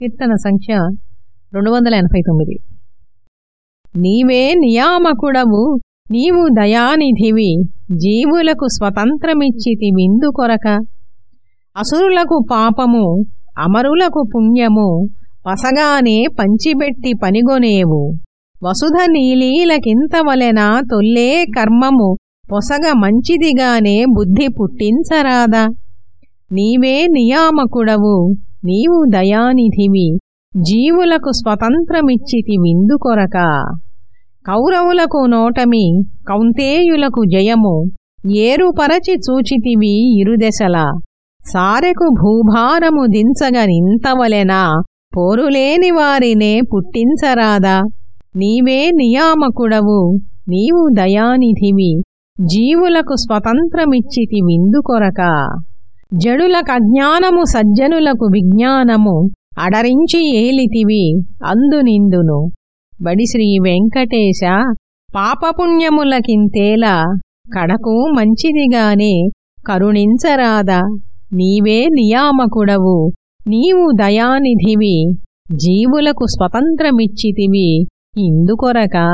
కీర్తన సంఖ్య రెండు వందల ఎనభై తొమ్మిది. నీవే నియామకుడవు నీవు దయానిధివి జీవులకు స్వతంత్రమిచ్చితి విందు కొరక. అసురులకు పాపము అమరులకు పుణ్యము పసగానే పంచిబెట్టి పనిగొనేవు. వసుధ నీలీలకింతవలెనా తొల్లే కర్మము పొసగ మంచిదిగానే బుద్ధి పుట్టించరాదా. నీవే నియామకుడవు నీవు దయానిధివి జీవులకు స్వతంత్రమిచ్చితి విందు కొరక కౌరవులకు నోటమి కౌంతేయులకు జయము ఏరుపరచి చూచితివి ఇరుదెశల సారెకు భూభారము దించగనింతవలెనా పోరులేని వారినే పుట్టించరాదా. నీవే నియామకుడవు నీవు దయానిధివి జీవులకు స్వతంత్రమిచ్చితి విందు కొరక జడులకు అజ్ఞానము సజ్జనులకు విజ్ఞానము అడరించి ఏలితివి అందునిందును. బడి శ్రీ వెంకటేశ పాపపుణ్యములకింతేలా కడకు మంచిదిగానే కరుణించరాదా. నీవే నియామకుడవు నీవు దయానిధివి జీవులకు స్వతంత్రమిచ్చితివి ఇందుకొరకా.